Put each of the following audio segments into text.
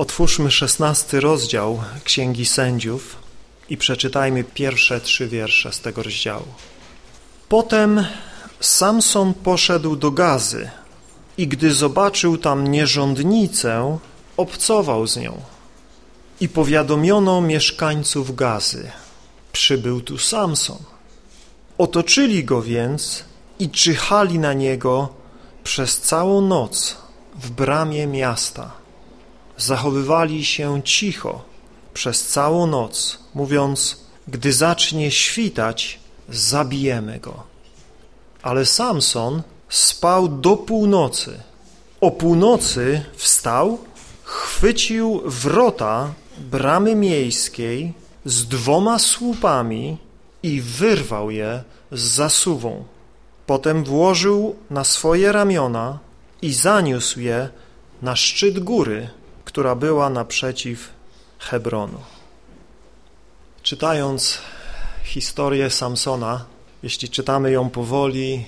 Otwórzmy szesnasty rozdział Księgi Sędziów i przeczytajmy pierwsze trzy wiersze z tego rozdziału. Potem Samson poszedł do Gazy i gdy zobaczył tam nierządnicę, obcował z nią. I powiadomiono mieszkańców Gazy. Przybył tu Samson. Otoczyli go więc i czyhali na niego przez całą noc w bramie miasta. Zachowywali się cicho przez całą noc, mówiąc, gdy zacznie świtać, zabijemy go. Ale Samson spał do północy. O północy wstał, chwycił wrota bramy miejskiej z dwoma słupami i wyrwał je z zasuwą. Potem włożył na swoje ramiona i zaniósł je na szczyt góry, która była naprzeciw Hebronu. Czytając historię Samsona, jeśli czytamy ją powoli,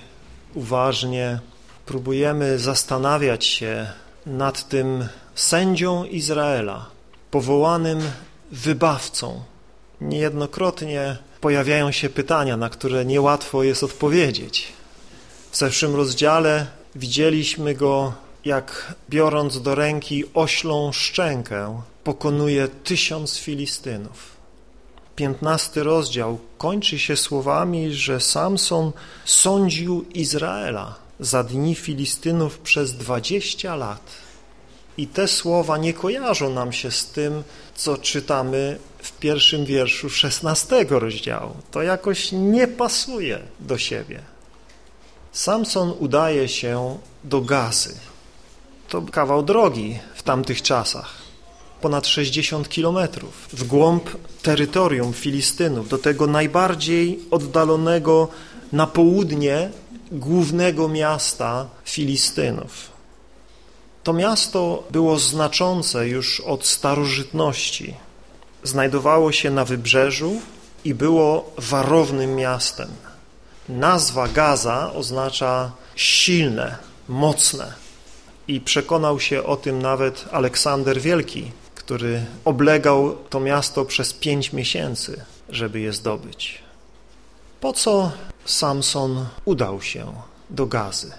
uważnie, próbujemy zastanawiać się nad tym sędzią Izraela, powołanym wybawcą. Niejednokrotnie pojawiają się pytania, na które niełatwo jest odpowiedzieć. W zeszłym rozdziale widzieliśmy go, jak biorąc do ręki oślą szczękę, pokonuje tysiąc Filistynów. Piętnasty rozdział kończy się słowami, że Samson sądził Izraela za dni Filistynów przez dwadzieścia lat. I te słowa nie kojarzą nam się z tym, co czytamy w pierwszym wierszu szesnastego rozdziału. To jakoś nie pasuje do siebie. Samson udaje się do Gazy. To kawał drogi w tamtych czasach. Ponad 60 kilometrów w głąb terytorium Filistynów, do tego najbardziej oddalonego na południe głównego miasta Filistynów. To miasto było znaczące już od starożytności. Znajdowało się na wybrzeżu i było warownym miastem. Nazwa Gaza oznacza silne, mocne i przekonał się o tym nawet Aleksander Wielki, który oblegał to miasto przez pięć miesięcy, żeby je zdobyć. Po co Samson udał się do Gazy?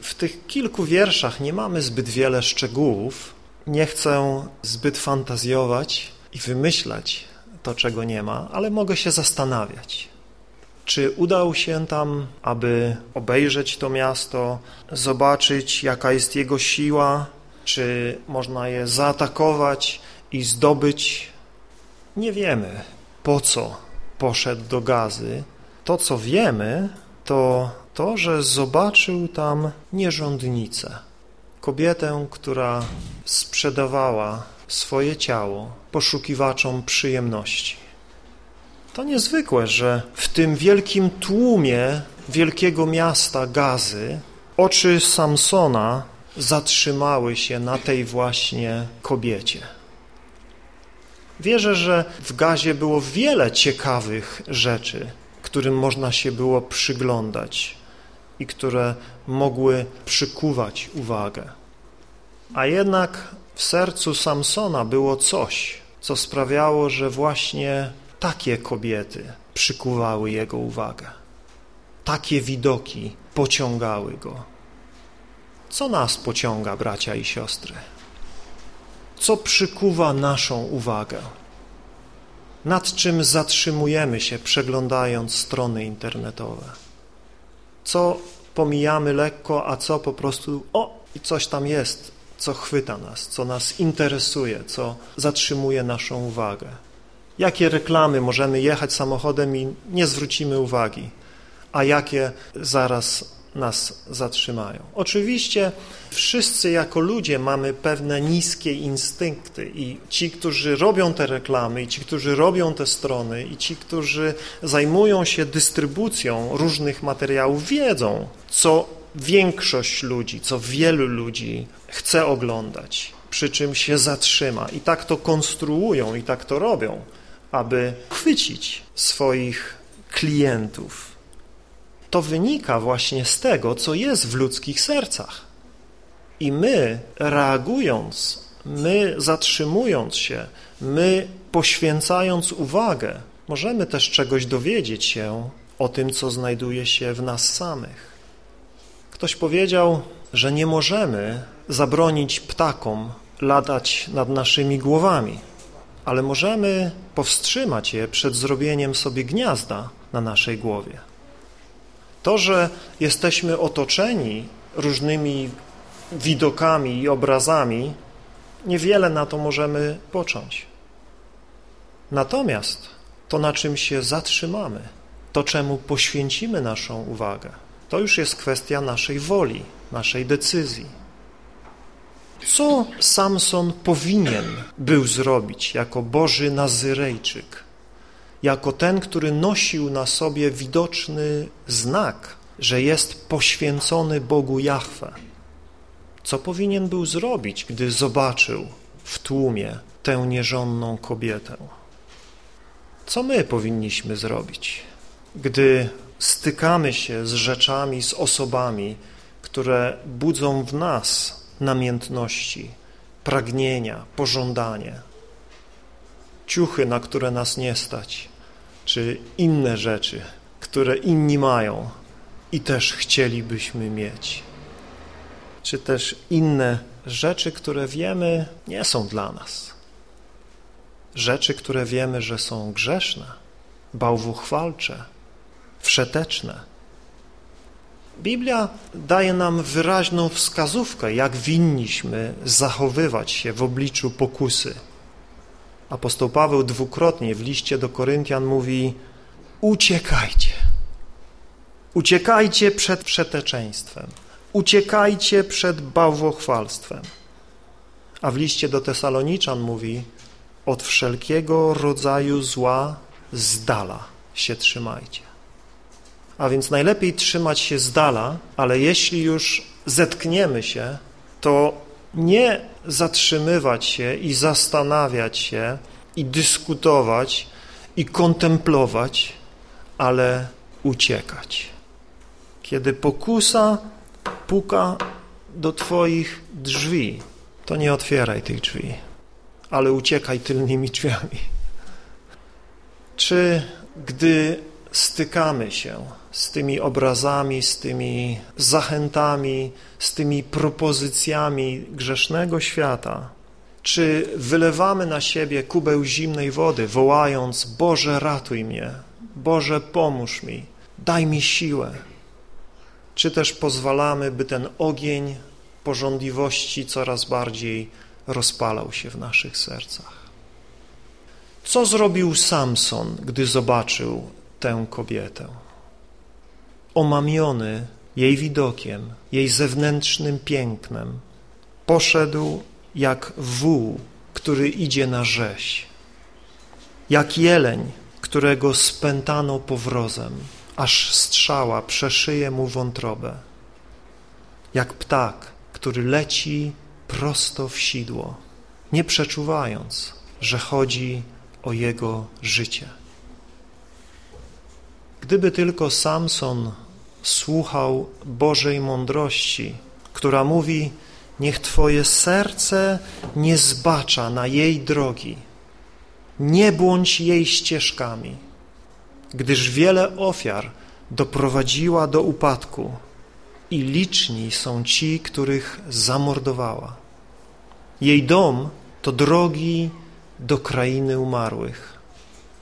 W tych kilku wierszach nie mamy zbyt wiele szczegółów. Nie chcę zbyt fantazjować i wymyślać to, czego nie ma, ale mogę się zastanawiać. Czy udał się tam, aby obejrzeć to miasto, zobaczyć, jaka jest jego siła, czy można je zaatakować i zdobyć? Nie wiemy, po co poszedł do Gazy. To, co wiemy, to to, że zobaczył tam nierządnicę. Kobietę, która sprzedawała swoje ciało poszukiwaczom przyjemności. To niezwykłe, że w tym wielkim tłumie wielkiego miasta Gazy oczy Samsona zatrzymały się na tej właśnie kobiecie. Wierzę, że w Gazie było wiele ciekawych rzeczy, którym można się było przyglądać i które mogły przykuwać uwagę. A jednak w sercu Samsona było coś, co sprawiało, że właśnie takie kobiety przykuwały jego uwagę. Takie widoki pociągały go. Co nas pociąga, bracia i siostry? Co przykuwa naszą uwagę? Nad czym zatrzymujemy się, przeglądając strony internetowe? Co pomijamy lekko, a co po prostu, o, i coś tam jest, co chwyta nas, co nas interesuje, co zatrzymuje naszą uwagę. Jakie reklamy możemy jechać samochodem i nie zwrócimy uwagi, a jakie zaraz nas zatrzymają. Oczywiście wszyscy jako ludzie mamy pewne niskie instynkty i ci, którzy robią te reklamy, i ci, którzy robią te strony, i ci, którzy zajmują się dystrybucją różnych materiałów, wiedzą, co większość ludzi, co wielu ludzi chce oglądać, przy czym się zatrzyma. I tak to konstruują, i tak to robią, aby chwycić swoich klientów to wynika właśnie z tego, co jest w ludzkich sercach. I my, reagując my zatrzymując się, my poświęcając uwagę, możemy też czegoś dowiedzieć się o tym, co znajduje się w nas samych. Ktoś powiedział, że nie możemy zabronić ptakom latać nad naszymi głowami, ale możemy powstrzymać je przed zrobieniem sobie gniazda na naszej głowie. To, że jesteśmy otoczeni różnymi widokami i obrazami, niewiele na to możemy począć. Natomiast to, na czym się zatrzymamy, to, czemu poświęcimy naszą uwagę, to już jest kwestia naszej woli, naszej decyzji. Co Samson powinien był zrobić jako Boży Nazyrejczyk, jako ten, który nosił na sobie widoczny znak, że jest poświęcony Bogu Jahwe? Co powinien był zrobić, gdy zobaczył w tłumie tę nierządną kobietę? Co my powinniśmy zrobić, gdy stykamy się z rzeczami, z osobami, które budzą w nas namiętności, pragnienia, pożądanie, ciuchy, na które nas nie stać, czy inne rzeczy, które inni mają i też chcielibyśmy mieć, czy też inne rzeczy, które wiemy nie są dla nas, rzeczy, które wiemy, że są grzeszne, bałwuchwalcze, wszeteczne, Biblia daje nam wyraźną wskazówkę, jak winniśmy zachowywać się w obliczu pokusy. Apostoł Paweł dwukrotnie w liście do Koryntian mówi uciekajcie. Uciekajcie przed przeteczeństwem. Uciekajcie przed bałwochwalstwem. A w liście do Tesaloniczan mówi od wszelkiego rodzaju zła z dala się trzymajcie. A więc najlepiej trzymać się z dala, ale jeśli już zetkniemy się, to nie zatrzymywać się i zastanawiać się i dyskutować i kontemplować, ale uciekać. Kiedy pokusa puka do Twoich drzwi, to nie otwieraj tych drzwi, ale uciekaj tylnymi drzwiami. Czy gdy stykamy się z tymi obrazami, z tymi zachętami, z tymi propozycjami grzesznego świata, czy wylewamy na siebie kubeł zimnej wody, wołając Boże ratuj mnie, Boże pomóż mi, daj mi siłę, czy też pozwalamy, by ten ogień porządliwości coraz bardziej rozpalał się w naszych sercach. Co zrobił Samson, gdy zobaczył tę kobietę? Omamiony jej widokiem, jej zewnętrznym pięknem, poszedł jak wół, który idzie na rzeź, jak jeleń, którego spętano powrozem, aż strzała przeszyje mu wątrobę, jak ptak, który leci prosto w sidło, nie przeczuwając, że chodzi o jego życie. Gdyby tylko Samson słuchał Bożej mądrości, która mówi, niech Twoje serce nie zbacza na jej drogi, nie błądź jej ścieżkami, gdyż wiele ofiar doprowadziła do upadku i liczni są ci, których zamordowała. Jej dom to drogi do krainy umarłych,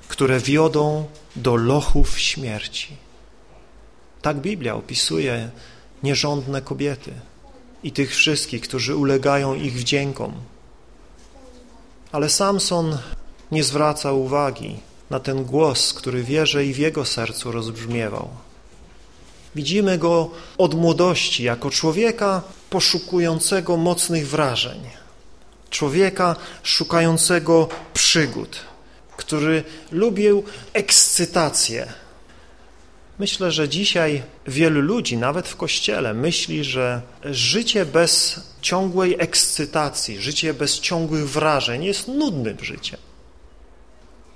które wiodą do lochów śmierci. Tak Biblia opisuje nierządne kobiety i tych wszystkich, którzy ulegają ich wdziękom. Ale Samson nie zwraca uwagi na ten głos, który wierzę i w jego sercu rozbrzmiewał. Widzimy go od młodości jako człowieka poszukującego mocnych wrażeń, człowieka szukającego przygód, który lubił ekscytację, Myślę, że dzisiaj wielu ludzi, nawet w Kościele, myśli, że życie bez ciągłej ekscytacji, życie bez ciągłych wrażeń jest nudnym życiem.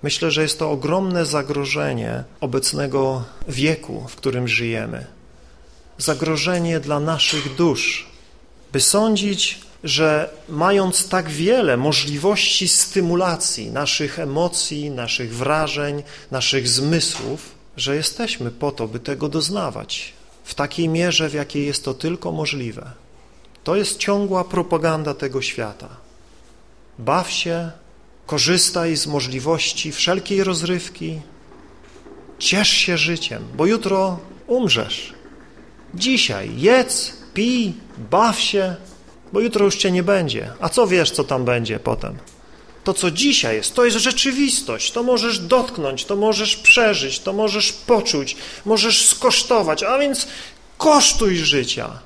Myślę, że jest to ogromne zagrożenie obecnego wieku, w którym żyjemy. Zagrożenie dla naszych dusz, by sądzić, że mając tak wiele możliwości stymulacji naszych emocji, naszych wrażeń, naszych zmysłów, że jesteśmy po to, by tego doznawać w takiej mierze, w jakiej jest to tylko możliwe. To jest ciągła propaganda tego świata. Baw się, korzystaj z możliwości wszelkiej rozrywki, ciesz się życiem, bo jutro umrzesz. Dzisiaj jedz, pij, baw się, bo jutro już cię nie będzie. A co wiesz, co tam będzie potem? To, co dzisiaj jest, to jest rzeczywistość. To możesz dotknąć, to możesz przeżyć, to możesz poczuć, możesz skosztować, a więc kosztuj życia.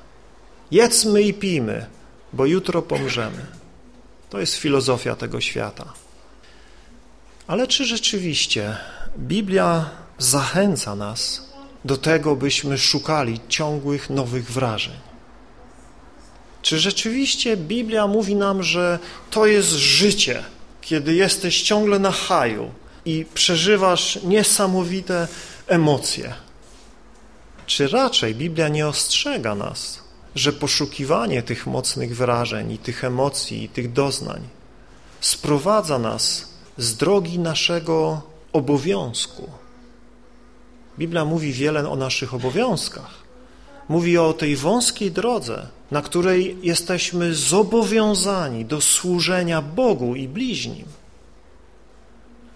Jedzmy i pijmy, bo jutro pomrzemy. To jest filozofia tego świata. Ale czy rzeczywiście Biblia zachęca nas do tego, byśmy szukali ciągłych nowych wrażeń? Czy rzeczywiście Biblia mówi nam, że to jest życie, kiedy jesteś ciągle na haju i przeżywasz niesamowite emocje? Czy raczej Biblia nie ostrzega nas, że poszukiwanie tych mocnych wrażeń i tych emocji i tych doznań sprowadza nas z drogi naszego obowiązku? Biblia mówi wiele o naszych obowiązkach. Mówi o tej wąskiej drodze, na której jesteśmy zobowiązani do służenia Bogu i bliźnim.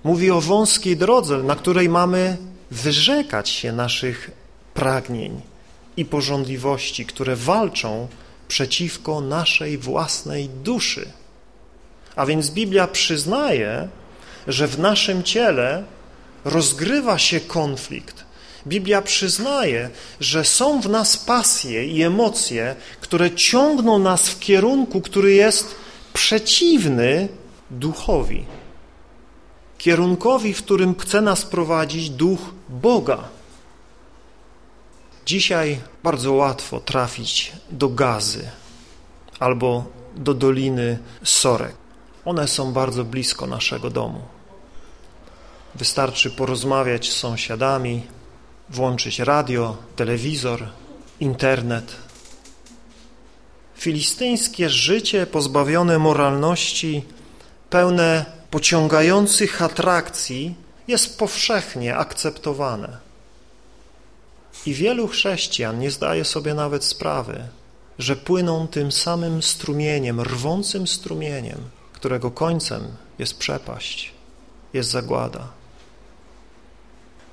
Mówi o wąskiej drodze, na której mamy wyrzekać się naszych pragnień i porządliwości, które walczą przeciwko naszej własnej duszy. A więc Biblia przyznaje, że w naszym ciele rozgrywa się konflikt. Biblia przyznaje, że są w nas pasje i emocje, które ciągną nas w kierunku, który jest przeciwny duchowi. Kierunkowi, w którym chce nas prowadzić duch Boga. Dzisiaj bardzo łatwo trafić do gazy albo do Doliny Sorek. One są bardzo blisko naszego domu. Wystarczy porozmawiać z sąsiadami, włączyć radio, telewizor, internet. Filistyńskie życie pozbawione moralności, pełne pociągających atrakcji jest powszechnie akceptowane. I wielu chrześcijan nie zdaje sobie nawet sprawy, że płyną tym samym strumieniem, rwącym strumieniem, którego końcem jest przepaść, jest zagłada.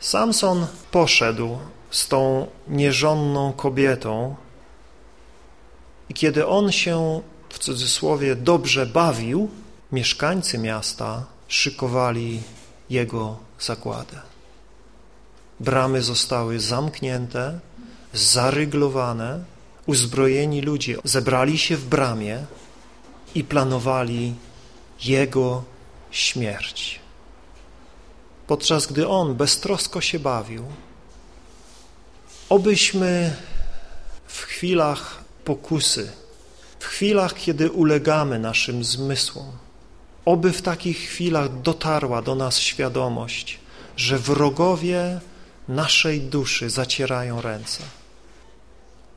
Samson poszedł z tą nierządną kobietą i kiedy on się, w cudzysłowie, dobrze bawił, mieszkańcy miasta szykowali jego zagładę. Bramy zostały zamknięte, zaryglowane, uzbrojeni ludzie zebrali się w bramie i planowali jego śmierć. Podczas gdy on beztrosko się bawił, obyśmy w chwilach pokusy, w chwilach, kiedy ulegamy naszym zmysłom, oby w takich chwilach dotarła do nas świadomość, że wrogowie naszej duszy zacierają ręce.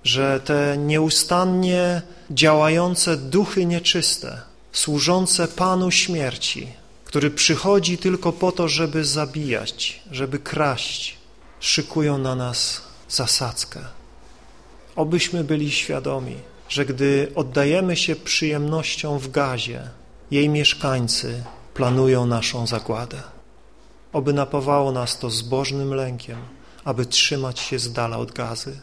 Że te nieustannie działające duchy nieczyste, służące Panu śmierci, który przychodzi tylko po to, żeby zabijać, żeby kraść, szykują na nas zasadzkę. Obyśmy byli świadomi, że gdy oddajemy się przyjemnościom w gazie, jej mieszkańcy planują naszą zagładę. Oby napawało nas to zbożnym lękiem, aby trzymać się z dala od gazy,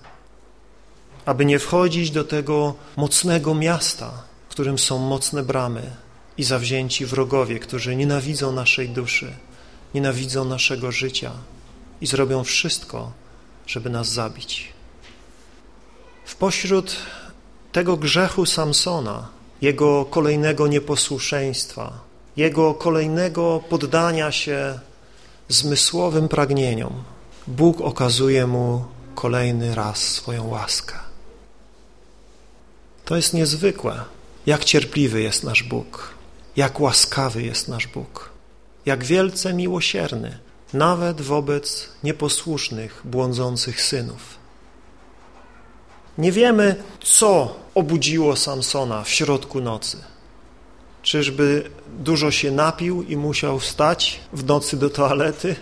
aby nie wchodzić do tego mocnego miasta, w którym są mocne bramy i zawzięci wrogowie, którzy nienawidzą naszej duszy, nienawidzą naszego życia i zrobią wszystko, żeby nas zabić. W pośród tego grzechu Samsona, jego kolejnego nieposłuszeństwa, jego kolejnego poddania się zmysłowym pragnieniom, Bóg okazuje mu kolejny raz swoją łaskę. To jest niezwykłe, jak cierpliwy jest nasz Bóg, jak łaskawy jest nasz Bóg, jak wielce miłosierny, nawet wobec nieposłusznych, błądzących synów. Nie wiemy, co obudziło Samsona w środku nocy? Czyżby dużo się napił i musiał wstać w nocy do toalety?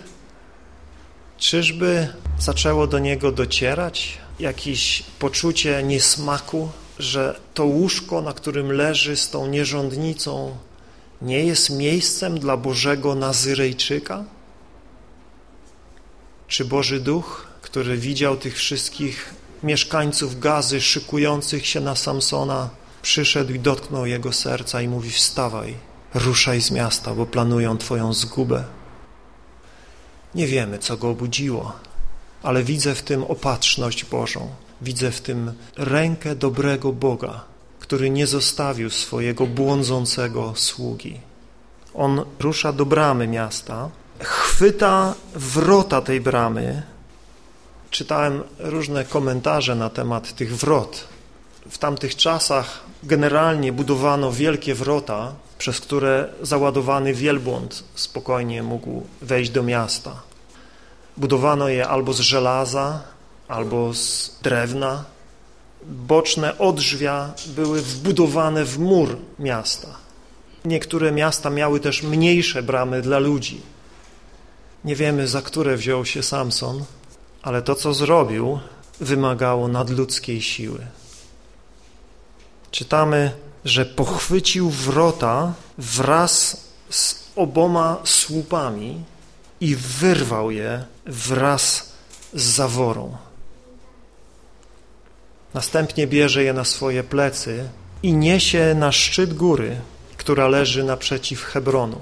Czyżby zaczęło do niego docierać jakieś poczucie niesmaku, że to łóżko, na którym leży z tą nierządnicą, nie jest miejscem dla Bożego Nazyrejczyka? Czy Boży Duch, który widział tych wszystkich mieszkańców Gazy szykujących się na Samsona, przyszedł i dotknął jego serca i mówi wstawaj, ruszaj z miasta, bo planują twoją zgubę. Nie wiemy, co go obudziło, ale widzę w tym opatrzność Bożą, widzę w tym rękę dobrego Boga, który nie zostawił swojego błądzącego sługi. On rusza do bramy miasta, chwyta wrota tej bramy. Czytałem różne komentarze na temat tych wrot. W tamtych czasach generalnie budowano wielkie wrota, przez które załadowany wielbłąd spokojnie mógł wejść do miasta. Budowano je albo z żelaza, albo z drewna. Boczne odrzwia były wbudowane w mur miasta. Niektóre miasta miały też mniejsze bramy dla ludzi. Nie wiemy, za które wziął się Samson, ale to, co zrobił, wymagało nadludzkiej siły. Czytamy, że pochwycił wrota wraz z oboma słupami i wyrwał je wraz z zaworą. Następnie bierze je na swoje plecy i niesie na szczyt góry, która leży naprzeciw Hebronu.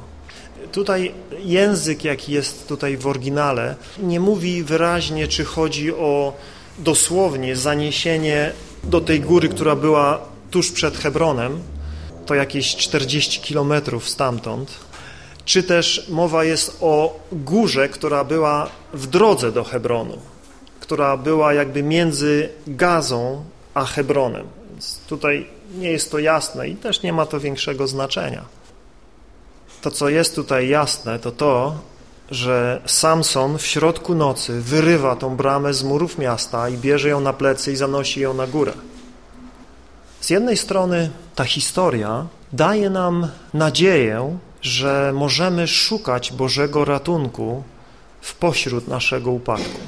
Tutaj język, jaki jest tutaj w oryginale, nie mówi wyraźnie, czy chodzi o dosłownie zaniesienie do tej góry, która była tuż przed Hebronem, to jakieś 40 kilometrów stamtąd, czy też mowa jest o górze, która była w drodze do Hebronu, która była jakby między Gazą a Hebronem. Więc tutaj nie jest to jasne i też nie ma to większego znaczenia. To, co jest tutaj jasne, to to, że Samson w środku nocy wyrywa tą bramę z murów miasta i bierze ją na plecy i zanosi ją na górę. Z jednej strony ta historia daje nam nadzieję, że możemy szukać Bożego ratunku w pośród naszego upadku.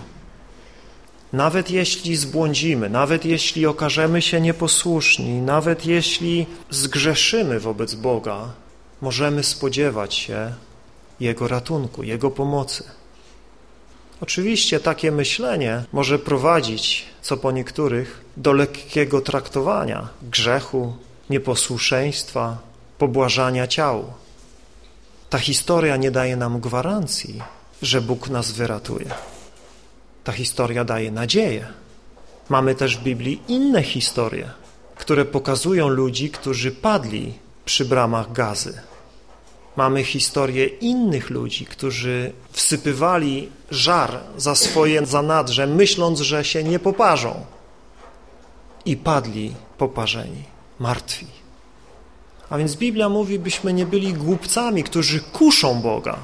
Nawet jeśli zbłądzimy, nawet jeśli okażemy się nieposłuszni, nawet jeśli zgrzeszymy wobec Boga, możemy spodziewać się Jego ratunku, Jego pomocy. Oczywiście takie myślenie może prowadzić, co po niektórych, do lekkiego traktowania grzechu, nieposłuszeństwa, pobłażania ciału. Ta historia nie daje nam gwarancji, że Bóg nas wyratuje. Ta historia daje nadzieję. Mamy też w Biblii inne historie, które pokazują ludzi, którzy padli przy bramach gazy. Mamy historię innych ludzi, którzy wsypywali żar za swoje zanadrze, myśląc, że się nie poparzą i padli poparzeni, martwi. A więc Biblia mówi, byśmy nie byli głupcami, którzy kuszą Boga,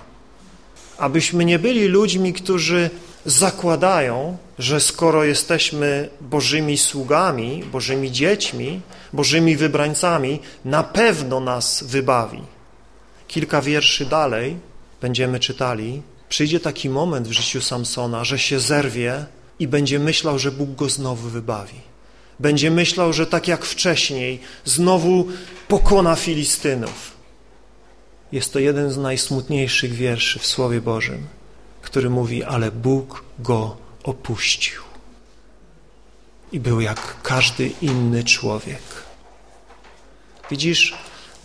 abyśmy nie byli ludźmi, którzy zakładają, że skoro jesteśmy Bożymi sługami, Bożymi dziećmi, Bożymi wybrańcami, na pewno nas wybawi. Kilka wierszy dalej będziemy czytali, przyjdzie taki moment w życiu Samsona, że się zerwie i będzie myślał, że Bóg go znowu wybawi. Będzie myślał, że tak jak wcześniej znowu pokona Filistynów. Jest to jeden z najsmutniejszych wierszy w Słowie Bożym, który mówi, ale Bóg go opuścił. I był jak każdy inny człowiek. Widzisz,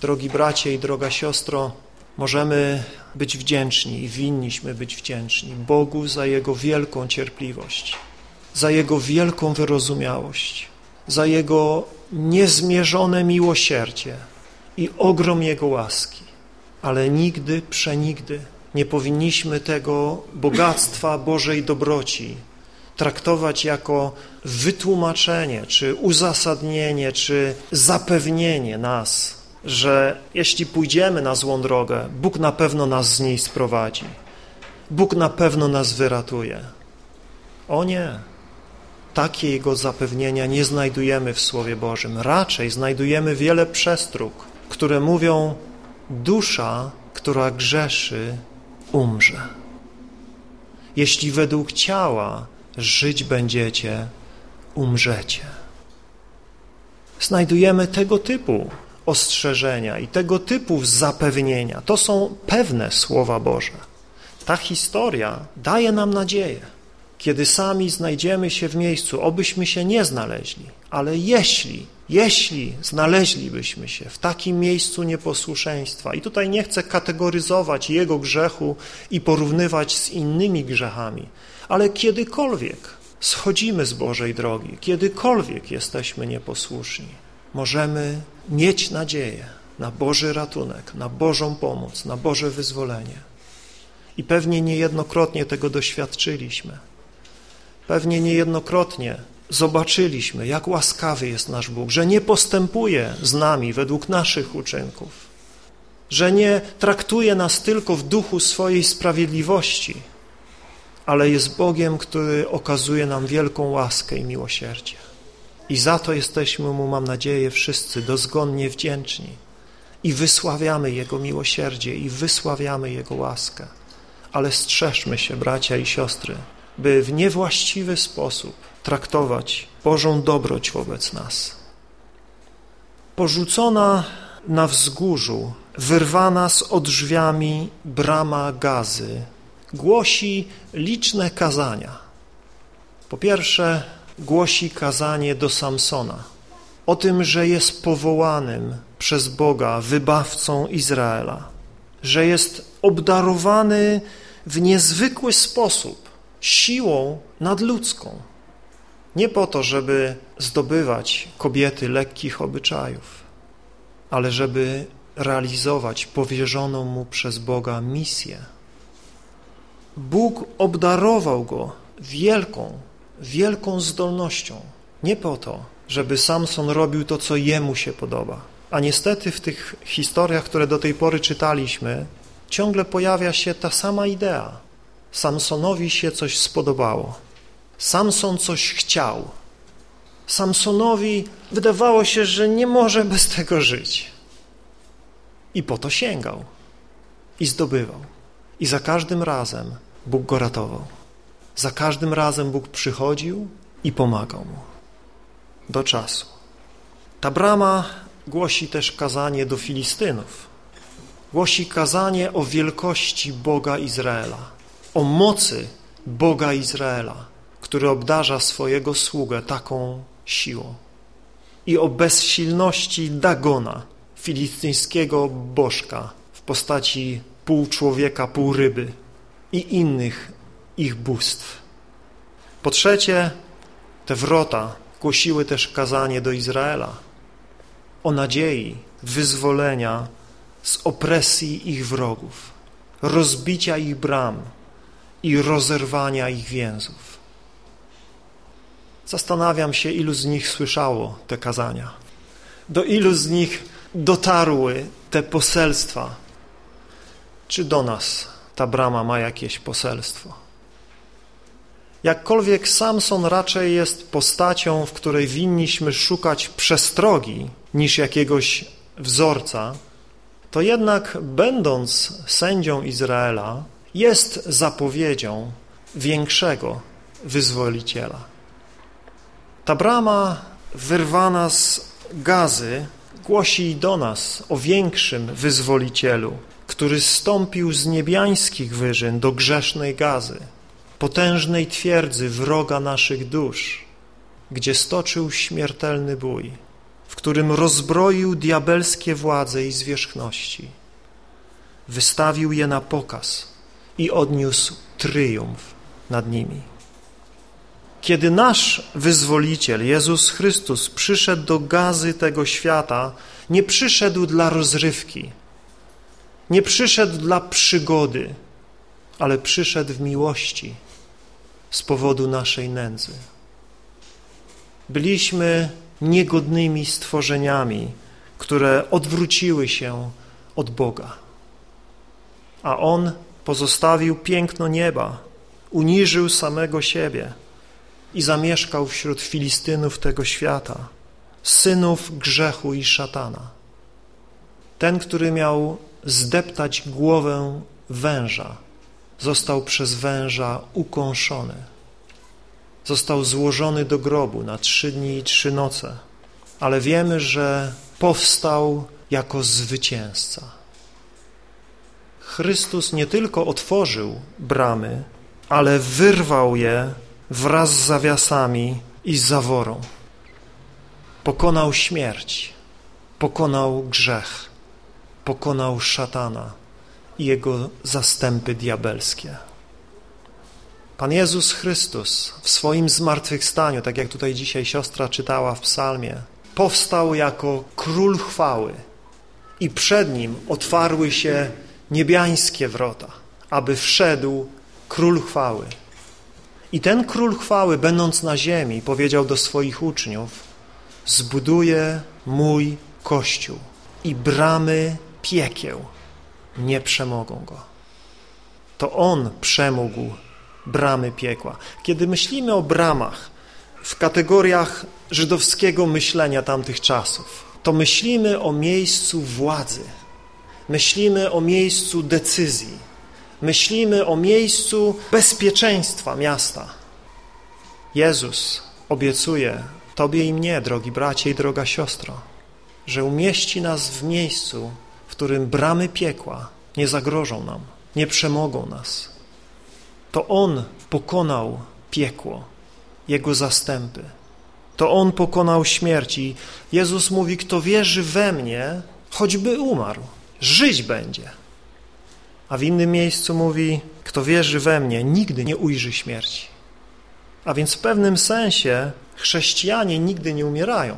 drogi bracie i droga siostro, możemy być wdzięczni i winniśmy być wdzięczni Bogu za Jego wielką cierpliwość, za Jego wielką wyrozumiałość, za Jego niezmierzone miłosierdzie i ogrom Jego łaski. Ale nigdy, przenigdy nie powinniśmy tego bogactwa Bożej dobroci traktować jako wytłumaczenie, czy uzasadnienie, czy zapewnienie nas, że jeśli pójdziemy na złą drogę, Bóg na pewno nas z niej sprowadzi. Bóg na pewno nas wyratuje. O nie. takiego zapewnienia nie znajdujemy w Słowie Bożym. Raczej znajdujemy wiele przestróg, które mówią, dusza, która grzeszy, umrze. Jeśli według ciała żyć będziecie, umrzecie. Znajdujemy tego typu ostrzeżenia i tego typu zapewnienia. To są pewne słowa Boże. Ta historia daje nam nadzieję, kiedy sami znajdziemy się w miejscu, obyśmy się nie znaleźli, ale jeśli, jeśli znaleźlibyśmy się w takim miejscu nieposłuszeństwa, i tutaj nie chcę kategoryzować jego grzechu i porównywać z innymi grzechami, ale kiedykolwiek schodzimy z Bożej drogi, kiedykolwiek jesteśmy nieposłuszni, możemy mieć nadzieję na Boży ratunek, na Bożą pomoc, na Boże wyzwolenie. I pewnie niejednokrotnie tego doświadczyliśmy. Pewnie niejednokrotnie zobaczyliśmy, jak łaskawy jest nasz Bóg, że nie postępuje z nami według naszych uczynków, że nie traktuje nas tylko w duchu swojej sprawiedliwości, ale jest Bogiem, który okazuje nam wielką łaskę i miłosierdzie. I za to jesteśmy Mu, mam nadzieję, wszyscy dozgonnie wdzięczni i wysławiamy Jego miłosierdzie i wysławiamy Jego łaskę. Ale strzeżmy się, bracia i siostry, by w niewłaściwy sposób traktować Bożą dobroć wobec nas. Porzucona na wzgórzu, wyrwana z odrzwiami brama gazy, głosi liczne kazania. Po pierwsze, głosi kazanie do Samsona o tym, że jest powołanym przez Boga wybawcą Izraela, że jest obdarowany w niezwykły sposób siłą nadludzką. Nie po to, żeby zdobywać kobiety lekkich obyczajów, ale żeby realizować powierzoną mu przez Boga misję. Bóg obdarował go wielką, wielką zdolnością. Nie po to, żeby Samson robił to, co jemu się podoba. A niestety w tych historiach, które do tej pory czytaliśmy, ciągle pojawia się ta sama idea. Samsonowi się coś spodobało. Samson coś chciał. Samsonowi wydawało się, że nie może bez tego żyć. I po to sięgał. I zdobywał. I za każdym razem Bóg go ratował. Za każdym razem Bóg przychodził i pomagał mu. Do czasu. Ta brama głosi też kazanie do Filistynów. Głosi kazanie o wielkości Boga Izraela, o mocy Boga Izraela, który obdarza swojego sługę taką siłą i o bezsilności Dagona, filistyńskiego bożka w postaci pół człowieka, pół ryby i innych ich bóstw. Po trzecie, te wrota głosiły też kazanie do Izraela o nadziei wyzwolenia z opresji ich wrogów, rozbicia ich bram i rozerwania ich więzów. Zastanawiam się, ilu z nich słyszało te kazania, do ilu z nich dotarły te poselstwa. Czy do nas ta brama ma jakieś poselstwo? Jakkolwiek Samson raczej jest postacią, w której winniśmy szukać przestrogi niż jakiegoś wzorca, to jednak będąc sędzią Izraela jest zapowiedzią większego wyzwoliciela. Ta brama wyrwana z gazy głosi do nas o większym wyzwolicielu, który stąpił z niebiańskich wyżyn do grzesznej gazy, potężnej twierdzy wroga naszych dusz, gdzie stoczył śmiertelny bój, w którym rozbroił diabelskie władze i zwierzchności, wystawił je na pokaz i odniósł tryumf nad nimi. Kiedy nasz Wyzwoliciel, Jezus Chrystus, przyszedł do gazy tego świata, nie przyszedł dla rozrywki, nie przyszedł dla przygody, ale przyszedł w miłości z powodu naszej nędzy. Byliśmy niegodnymi stworzeniami, które odwróciły się od Boga. A On pozostawił piękno nieba, uniżył samego siebie, i zamieszkał wśród Filistynów tego świata, synów grzechu i szatana. Ten, który miał zdeptać głowę węża, został przez węża ukąszony. Został złożony do grobu na trzy dni i trzy noce, ale wiemy, że powstał jako zwycięzca. Chrystus nie tylko otworzył bramy, ale wyrwał je wraz z zawiasami i z zaworą. Pokonał śmierć, pokonał grzech, pokonał szatana i jego zastępy diabelskie. Pan Jezus Chrystus w swoim zmartwychwstaniu, tak jak tutaj dzisiaj siostra czytała w psalmie, powstał jako król chwały i przed nim otwarły się niebiańskie wrota, aby wszedł król chwały. I ten król chwały, będąc na ziemi, powiedział do swoich uczniów, zbuduję mój kościół i bramy piekieł nie przemogą go. To on przemógł bramy piekła. Kiedy myślimy o bramach w kategoriach żydowskiego myślenia tamtych czasów, to myślimy o miejscu władzy, myślimy o miejscu decyzji, myślimy o miejscu bezpieczeństwa miasta. Jezus obiecuje Tobie i mnie, drogi bracie i droga siostro, że umieści nas w miejscu, w którym bramy piekła nie zagrożą nam, nie przemogą nas. To On pokonał piekło, Jego zastępy. To On pokonał śmierć i Jezus mówi, kto wierzy we mnie, choćby umarł, żyć będzie. A w innym miejscu mówi, kto wierzy we mnie, nigdy nie ujrzy śmierci. A więc w pewnym sensie chrześcijanie nigdy nie umierają.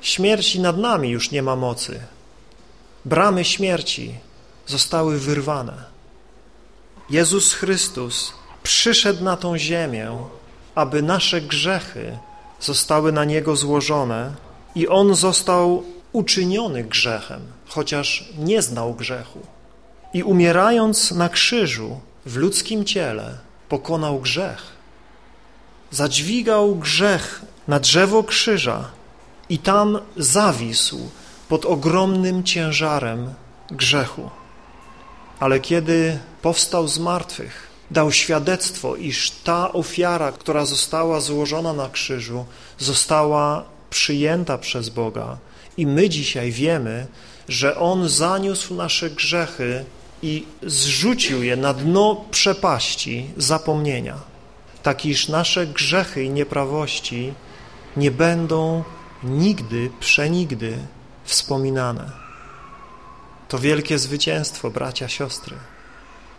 Śmierci nad nami już nie ma mocy. Bramy śmierci zostały wyrwane. Jezus Chrystus przyszedł na tą ziemię, aby nasze grzechy zostały na Niego złożone i On został uczyniony grzechem, chociaż nie znał grzechu. I umierając na krzyżu w ludzkim ciele pokonał grzech. Zadźwigał grzech na drzewo krzyża i tam zawisł pod ogromnym ciężarem grzechu. Ale kiedy powstał z martwych, dał świadectwo, iż ta ofiara, która została złożona na krzyżu, została przyjęta przez Boga i my dzisiaj wiemy, że On zaniósł nasze grzechy i zrzucił je na dno przepaści zapomnienia, tak iż nasze grzechy i nieprawości nie będą nigdy, przenigdy wspominane. To wielkie zwycięstwo, bracia, siostry.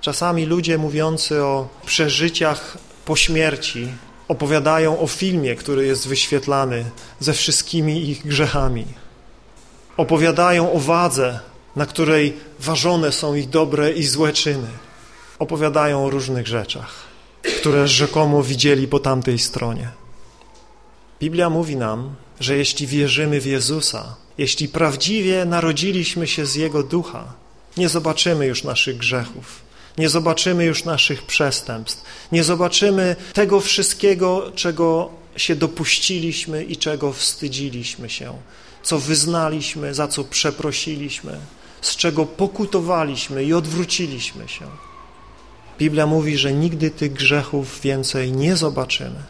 Czasami ludzie mówiący o przeżyciach po śmierci opowiadają o filmie, który jest wyświetlany ze wszystkimi ich grzechami. Opowiadają o wadze, na której ważone są ich dobre i złe czyny. Opowiadają o różnych rzeczach, które rzekomo widzieli po tamtej stronie. Biblia mówi nam, że jeśli wierzymy w Jezusa, jeśli prawdziwie narodziliśmy się z Jego ducha, nie zobaczymy już naszych grzechów, nie zobaczymy już naszych przestępstw, nie zobaczymy tego wszystkiego, czego się dopuściliśmy i czego wstydziliśmy się, co wyznaliśmy, za co przeprosiliśmy, z czego pokutowaliśmy i odwróciliśmy się. Biblia mówi, że nigdy tych grzechów więcej nie zobaczymy.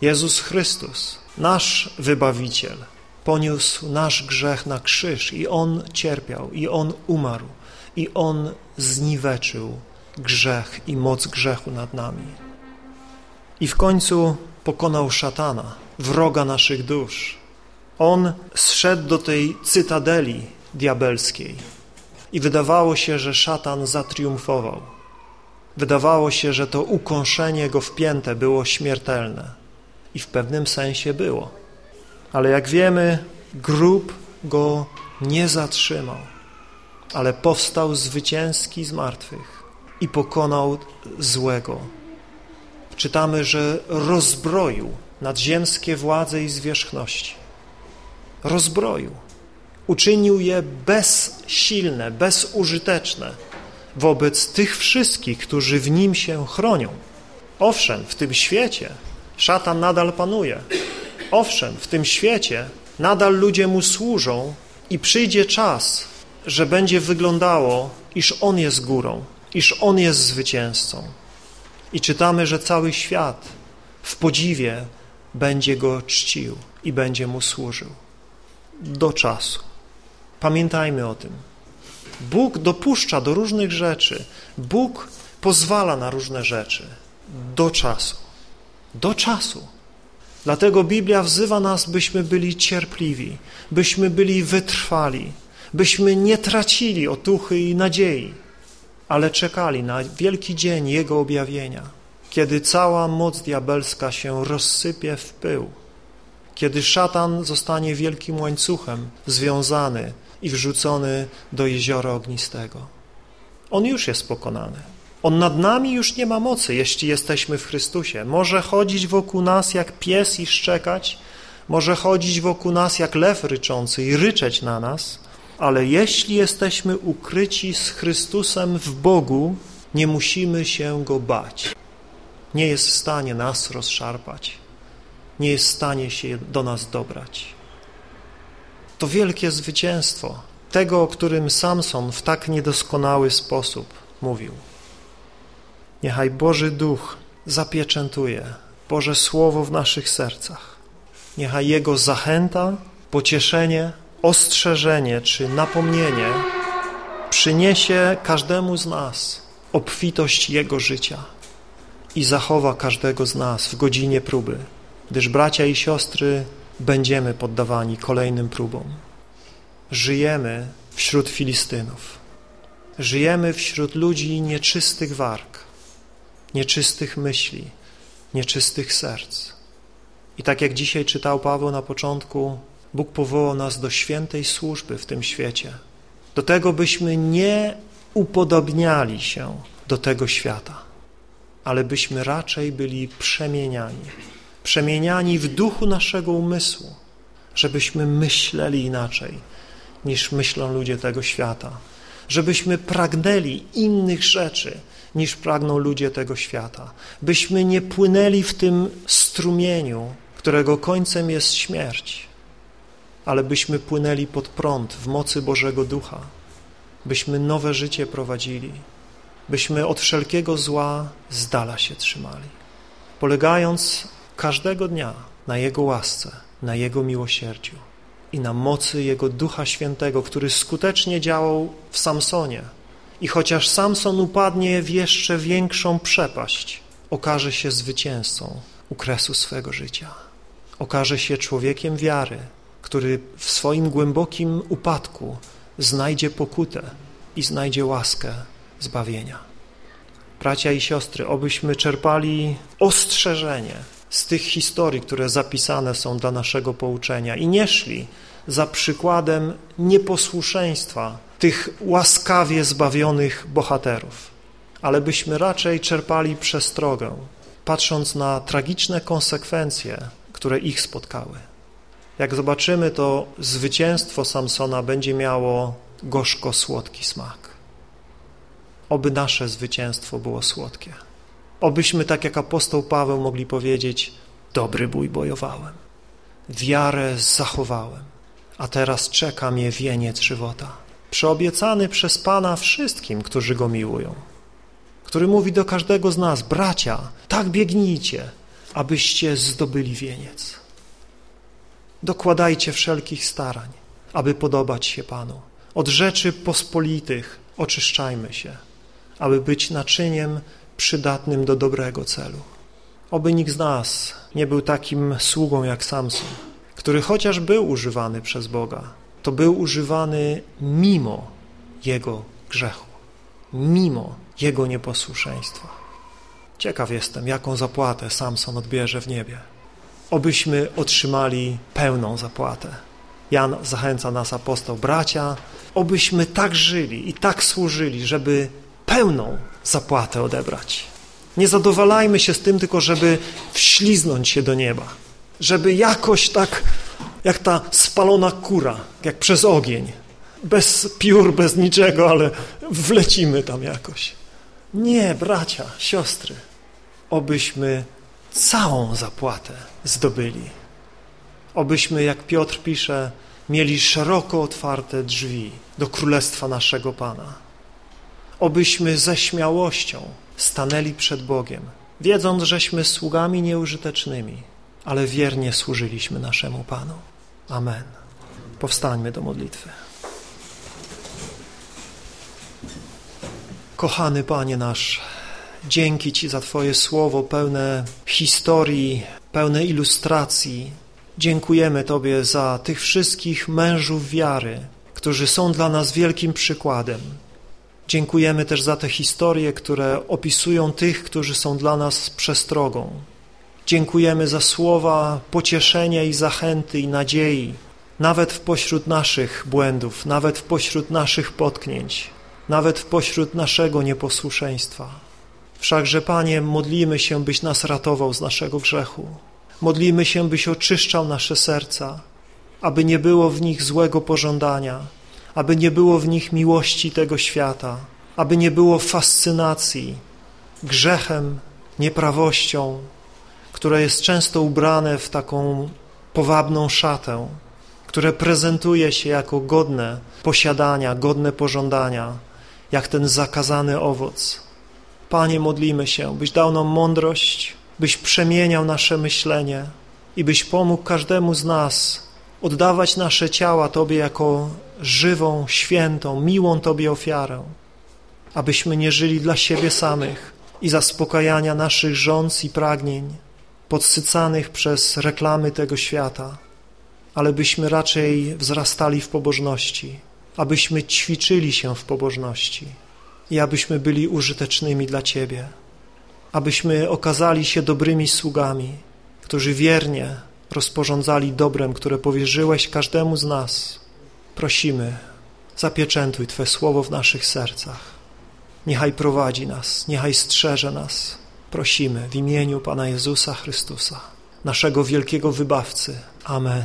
Jezus Chrystus, nasz Wybawiciel, poniósł nasz grzech na krzyż i On cierpiał, i On umarł, i On zniweczył grzech i moc grzechu nad nami. I w końcu pokonał szatana, wroga naszych dusz. On zszedł do tej cytadeli diabelskiej i wydawało się, że szatan zatriumfował. Wydawało się, że to ukąszenie go wpięte było śmiertelne i w pewnym sensie było. Ale jak wiemy, grób go nie zatrzymał, ale powstał zwycięski z martwych i pokonał złego. Czytamy, że rozbroił nadziemskie władze i zwierzchności. Rozbroił. Uczynił je bezsilne, bezużyteczne wobec tych wszystkich, którzy w nim się chronią. Owszem, w tym świecie Szatan nadal panuje. Owszem, w tym świecie nadal ludzie mu służą i przyjdzie czas, że będzie wyglądało, iż on jest górą, iż on jest zwycięzcą. I czytamy, że cały świat w podziwie będzie go czcił i będzie mu służył. Do czasu. Pamiętajmy o tym. Bóg dopuszcza do różnych rzeczy. Bóg pozwala na różne rzeczy. Do czasu. Do czasu. Dlatego Biblia wzywa nas, byśmy byli cierpliwi, byśmy byli wytrwali, byśmy nie tracili otuchy i nadziei, ale czekali na wielki dzień Jego objawienia, kiedy cała moc diabelska się rozsypie w pył, kiedy szatan zostanie wielkim łańcuchem związany i wrzucony do jeziora ognistego. On już jest pokonany. On nad nami już nie ma mocy, jeśli jesteśmy w Chrystusie. Może chodzić wokół nas jak pies i szczekać, może chodzić wokół nas jak lew ryczący i ryczeć na nas, ale jeśli jesteśmy ukryci z Chrystusem w Bogu, nie musimy się Go bać. Nie jest w stanie nas rozszarpać, nie jest w stanie się do nas dobrać. To wielkie zwycięstwo, tego, o którym Samson w tak niedoskonały sposób mówił. Niechaj Boży Duch zapieczętuje Boże Słowo w naszych sercach. Niechaj Jego zachęta, pocieszenie, ostrzeżenie czy napomnienie przyniesie każdemu z nas obfitość Jego życia i zachowa każdego z nas w godzinie próby, gdyż bracia i siostry będziemy poddawani kolejnym próbom. Żyjemy wśród Filistynów. Żyjemy wśród ludzi nieczystych warg, nieczystych myśli, nieczystych serc. I tak jak dzisiaj czytał Paweł na początku, Bóg powołał nas do świętej służby w tym świecie, do tego, byśmy nie upodobniali się do tego świata, ale byśmy raczej byli przemieniani, przemieniani w duchu naszego umysłu, żebyśmy myśleli inaczej niż myślą ludzie tego świata, żebyśmy pragnęli innych rzeczy niż pragną ludzie tego świata, byśmy nie płynęli w tym strumieniu, którego końcem jest śmierć, ale byśmy płynęli pod prąd w mocy Bożego Ducha, byśmy nowe życie prowadzili, byśmy od wszelkiego zła z dala się trzymali, polegając każdego dnia na Jego łasce, na Jego miłosierdziu i na mocy Jego Ducha Świętego, który skutecznie działał w Samsonie. I chociaż Samson upadnie w jeszcze większą przepaść, okaże się zwycięzcą u kresu swego życia. Okaże się człowiekiem wiary, który w swoim głębokim upadku znajdzie pokutę i znajdzie łaskę zbawienia. Bracia i siostry, obyśmy czerpali ostrzeżenie z tych historii, które zapisane są dla naszego pouczenia i nie szli za przykładem nieposłuszeństwa tych łaskawie zbawionych bohaterów, ale byśmy raczej czerpali przestrogę, patrząc na tragiczne konsekwencje, które ich spotkały. Jak zobaczymy, to zwycięstwo Samsona będzie miało gorzko-słodki smak. Oby nasze zwycięstwo było słodkie. Obyśmy, tak jak apostoł Paweł, mogli powiedzieć, dobry bój bojowałem, wiarę zachowałem, a teraz czeka mnie wieniec żywota, przyobiecany przez Pana wszystkim, którzy Go miłują, który mówi do każdego z nas, bracia, tak biegnijcie, abyście zdobyli wieniec. Dokładajcie wszelkich starań, aby podobać się Panu. Od rzeczy pospolitych oczyszczajmy się, aby być naczyniem przydatnym do dobrego celu. Oby nikt z nas nie był takim sługą jak Samson, który chociaż był używany przez Boga, to był używany mimo jego grzechu, mimo jego nieposłuszeństwa. Ciekaw jestem, jaką zapłatę Samson odbierze w niebie. Obyśmy otrzymali pełną zapłatę. Jan zachęca nas, apostoł, bracia, obyśmy tak żyli i tak służyli, żeby pełną zapłatę odebrać. Nie zadowalajmy się z tym tylko, żeby wśliznąć się do nieba, żeby jakoś tak, jak ta spalona kura, jak przez ogień, bez piór, bez niczego, ale wlecimy tam jakoś. Nie, bracia, siostry, obyśmy całą zapłatę zdobyli. Obyśmy, jak Piotr pisze, mieli szeroko otwarte drzwi do królestwa naszego Pana. Obyśmy ze śmiałością stanęli przed Bogiem, wiedząc, żeśmy sługami nieużytecznymi, ale wiernie służyliśmy naszemu Panu. Amen. Powstańmy do modlitwy. Kochany Panie nasz, dzięki Ci za Twoje słowo pełne historii, pełne ilustracji. Dziękujemy Tobie za tych wszystkich mężów wiary, którzy są dla nas wielkim przykładem. Dziękujemy też za te historie, które opisują tych, którzy są dla nas przestrogą. Dziękujemy za słowa pocieszenia i zachęty i nadziei, nawet w pośród naszych błędów, nawet w pośród naszych potknięć, nawet w pośród naszego nieposłuszeństwa. Wszakże, Panie, modlimy się, byś nas ratował z naszego grzechu. Modlimy się, byś oczyszczał nasze serca, aby nie było w nich złego pożądania, aby nie było w nich miłości tego świata, aby nie było fascynacji grzechem, nieprawością, które jest często ubrane w taką powabną szatę, które prezentuje się jako godne posiadania, godne pożądania, jak ten zakazany owoc. Panie, modlimy się, byś dał nam mądrość, byś przemieniał nasze myślenie i byś pomógł każdemu z nas oddawać nasze ciała Tobie jako żywą, świętą, miłą Tobie ofiarę, abyśmy nie żyli dla siebie samych i zaspokajania naszych żądz i pragnień, podsycanych przez reklamy tego świata, ale byśmy raczej wzrastali w pobożności, abyśmy ćwiczyli się w pobożności i abyśmy byli użytecznymi dla Ciebie, abyśmy okazali się dobrymi sługami, którzy wiernie rozporządzali dobrem, które powierzyłeś każdemu z nas. Prosimy, zapieczętuj Twe słowo w naszych sercach. Niechaj prowadzi nas, niechaj strzeże nas. Prosimy w imieniu Pana Jezusa Chrystusa, naszego wielkiego wybawcy. Amen.